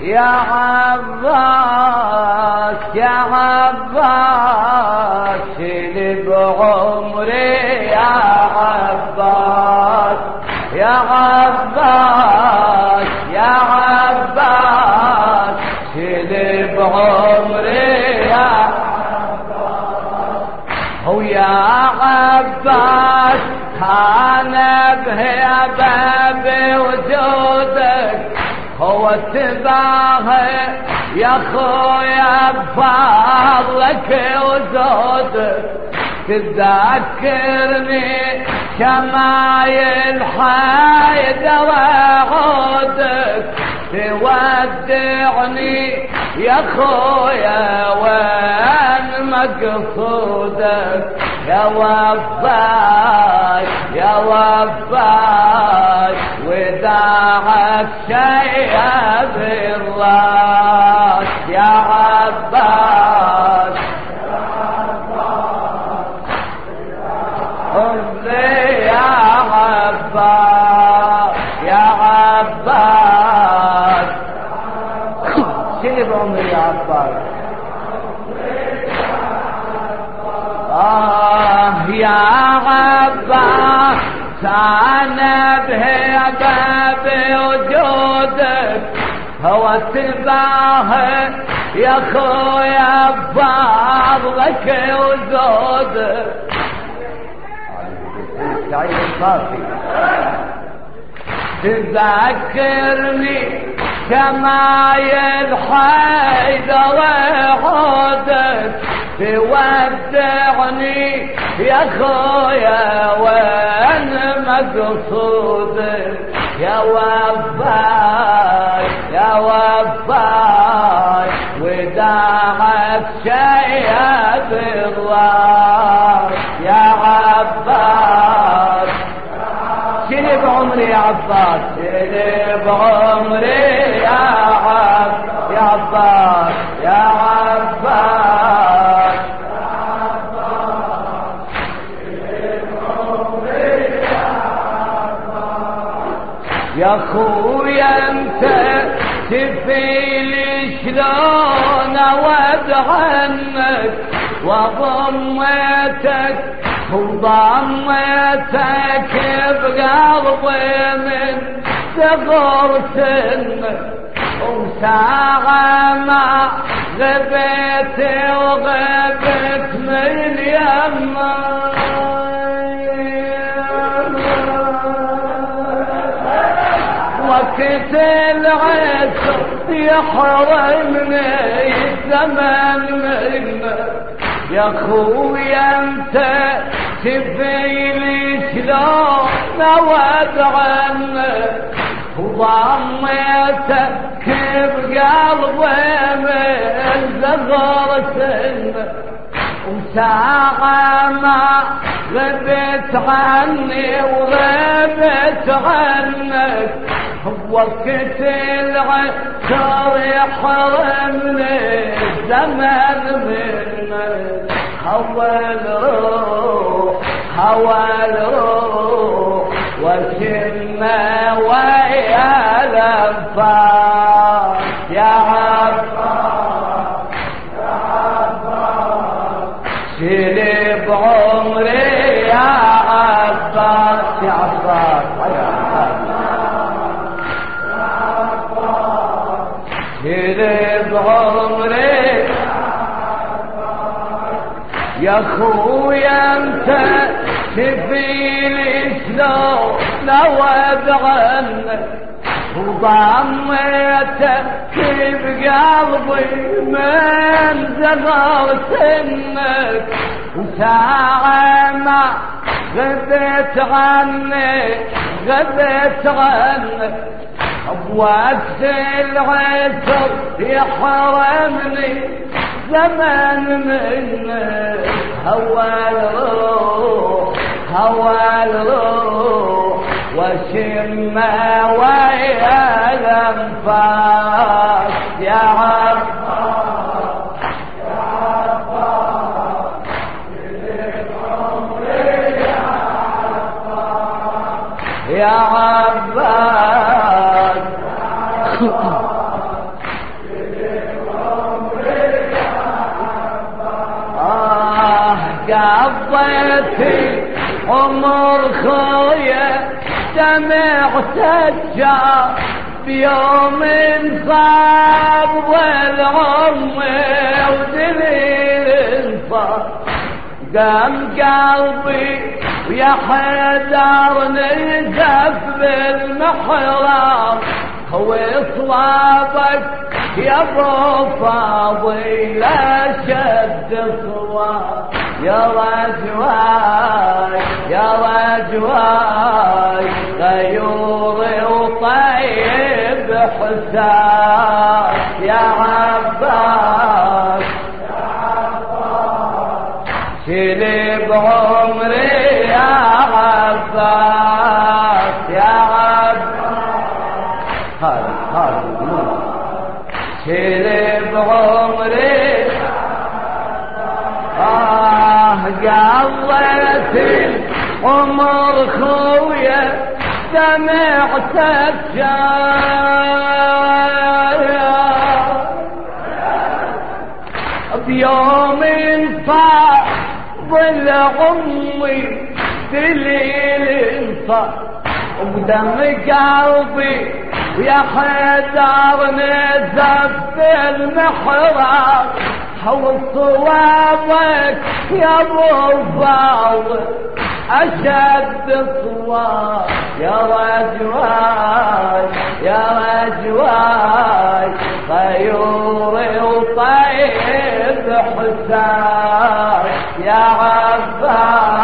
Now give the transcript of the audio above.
يا عباس يا عباس شيل بعمري يا عباس يا عباس يا عباس شيل بعمري يا عباس. هو يا عباس أنا بهبه هو اتباعه يا خويا بفضلك وزودك تذكرني شمايل حيدر عودك تودعني يا خويا وين مقصودك؟ يا وفاي يا وفاي وداعك شيء بالراس يا عباس. يا عباس يا عباس. شنو بعمري يا عباس؟ آه يا عباس أنا بهبه هو اتباعه يا خويا سعيد الصافي تذكرني شمايل حيدر عودك تودعني يا خويا وين مقصودك يا وفاي وداعك شيء بالراس يا عباس. شنو بعمري يا عباس؟ شنو بعمري يا عباس تفيلي شلون اود وضميتك وضميتك بقلبي من صغر سنك. وساعة ما غبيت وغبت من يمك. وقت العسر يحرمني الزمن منك يا خويا أنت تفيلي شلون اود عنك وضميتك بقلبي من زغر سنك وساعة ما غبت عني وغبت عنك. وقت العسر يحرمني الزمن منك هوى الروح هوى الروح وشم ويا الأنفاس. عباس شيل بعمري يا عباس يا عباس يا عباس شيل بعمري يا خويا أنت تفيلي شلون لود عنك وضميتك بقلبي من زغر سنك وساعة ما غبت عني غبت عنك بوقت العسر يحرمني زمن منك هوى الروح هوى الروح. وشم ويا الانفاس يا عباس يا عباس يا عباس آه قضيتي عمر خويا. دمع سجار بيوم صاب والعم ودليل صار قام قلبي ويا حيدر نزف بالمحراب صوابك يا أبو فاضل شد صواب. يا رجواي حسان يا عباس شيلي بعمري يا عباس يا عباس. هذا هذا شيلي بعمري آه قضيت عمر خويا سمعت الشايع بيوم صار ظل عمي دليل صار ودم قلبي ويا حيدر نزف المحراب. حول صوابك يا أبو فاضل. أشد صواب يا رجواي يا رجواي طيوري وطيب حسان يا عباس